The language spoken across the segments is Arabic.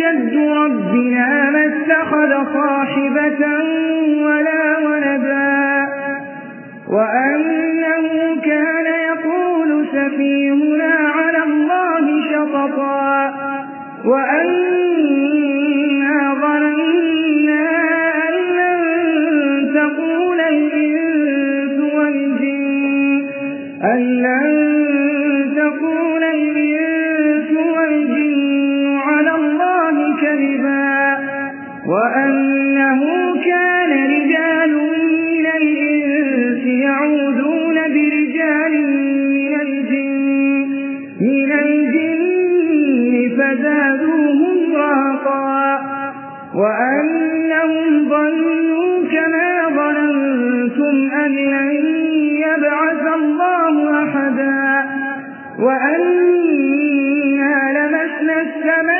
جد ربنا ما اتخذ صاحبة ولا ولدا وأنه كان يقول سفيهنا على الله شططا وأنا وأنه كان رجال من الإنس يعودون برجال من الجن من الجن فزادوهم رهقا وأنهم ظنوا كما ظننتم أن لن يبعث الله أحدا. وأنا لمسنا السماء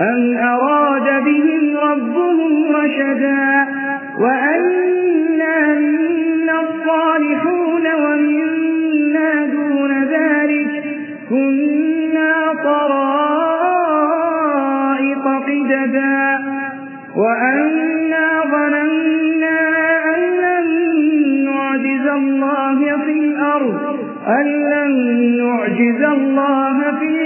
أم أراد بهم ربهم رشدا وأنا منا الصالحون ومنا دون ذلك كنا طرائق قددا وأنا ظننا أن لن نعجز الله في الأرض أن لن نعجز الله في الأرض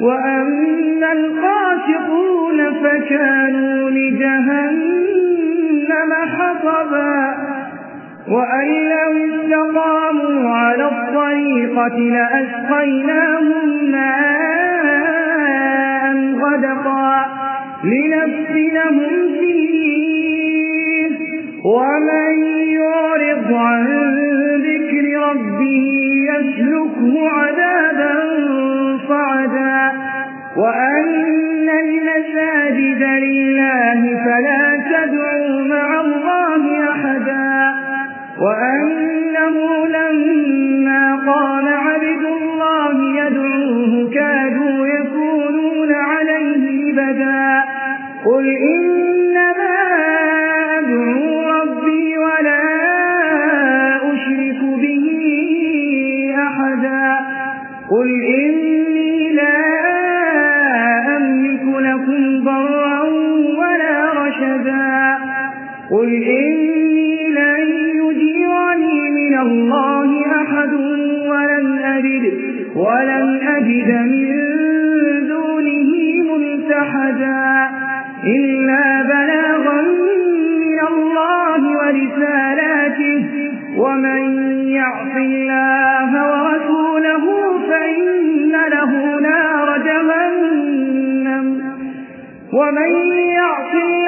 وأما القاسطون فكانوا لجهنم حطبا. وأن لو استقاموا على الطريقة لأسقيناهم ماء غدقا. لنفتنهم فيه. ومن يعرض عن ذكر ربه يسلكه عذابا وأن المساجد لله فلا تدعوا مع الله أحدا وأنه لما قام عبد الله يدعوه كادوا يكونون عليه بدا قل إنما أدعو ربي ولا أشرك به أحدا قل إني قل إني لن يجيرني من الله أحد ولن أجد, ولن أجد من دونه ملتحدا إلا بلاغا من الله ورسالاته ومن يعص الله ورسوله فإن له نار جهنم ومن يعص الله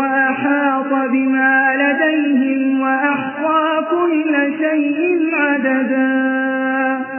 وأحاط بما لديهم وأحصى كل شيء